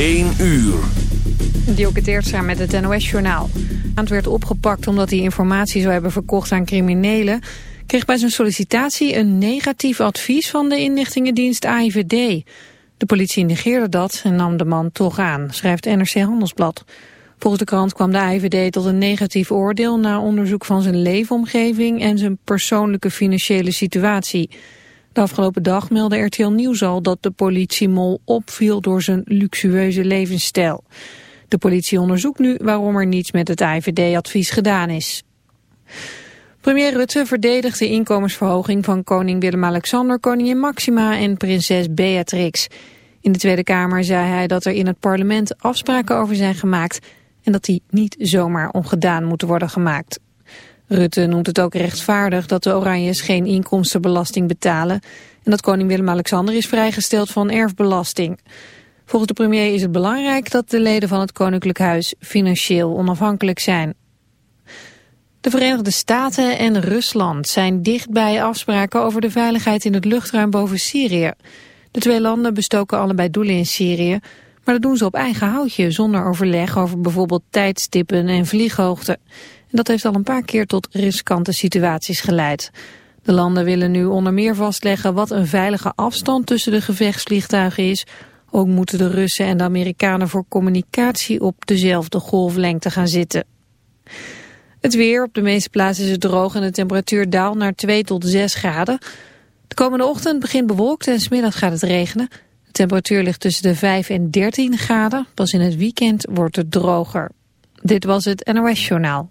1 uur. Dielke met het NOS-journaal. Het werd opgepakt omdat hij informatie zou hebben verkocht aan criminelen... kreeg bij zijn sollicitatie een negatief advies van de inlichtingendienst AIVD. De politie negeerde dat en nam de man toch aan, schrijft NRC Handelsblad. Volgens de krant kwam de AIVD tot een negatief oordeel... na onderzoek van zijn leefomgeving en zijn persoonlijke financiële situatie... De afgelopen dag meldde RTL Nieuws al dat de politiemol opviel door zijn luxueuze levensstijl. De politie onderzoekt nu waarom er niets met het IVD-advies gedaan is. Premier Rutte verdedigt de inkomensverhoging van koning Willem-Alexander, koningin Maxima en prinses Beatrix. In de Tweede Kamer zei hij dat er in het parlement afspraken over zijn gemaakt en dat die niet zomaar ongedaan moeten worden gemaakt. Rutte noemt het ook rechtvaardig dat de Oranjes geen inkomstenbelasting betalen en dat koning Willem-Alexander is vrijgesteld van erfbelasting. Volgens de premier is het belangrijk dat de leden van het Koninklijk Huis financieel onafhankelijk zijn. De Verenigde Staten en Rusland zijn dicht bij afspraken over de veiligheid in het luchtruim boven Syrië. De twee landen bestoken allebei doelen in Syrië, maar dat doen ze op eigen houtje zonder overleg over bijvoorbeeld tijdstippen en vlieghoogte. En dat heeft al een paar keer tot riskante situaties geleid. De landen willen nu onder meer vastleggen wat een veilige afstand tussen de gevechtsvliegtuigen is. Ook moeten de Russen en de Amerikanen voor communicatie op dezelfde golflengte gaan zitten. Het weer, op de meeste plaatsen is het droog en de temperatuur daalt naar 2 tot 6 graden. De komende ochtend begint bewolkt en smiddag gaat het regenen. De temperatuur ligt tussen de 5 en 13 graden. Pas in het weekend wordt het droger. Dit was het NOS Journaal.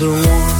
the one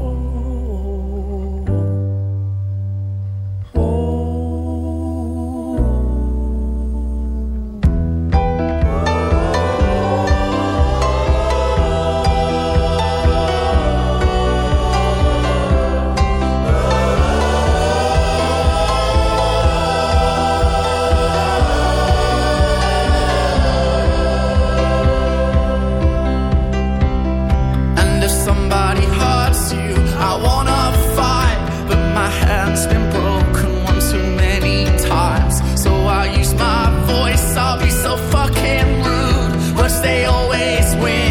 place where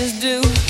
just do.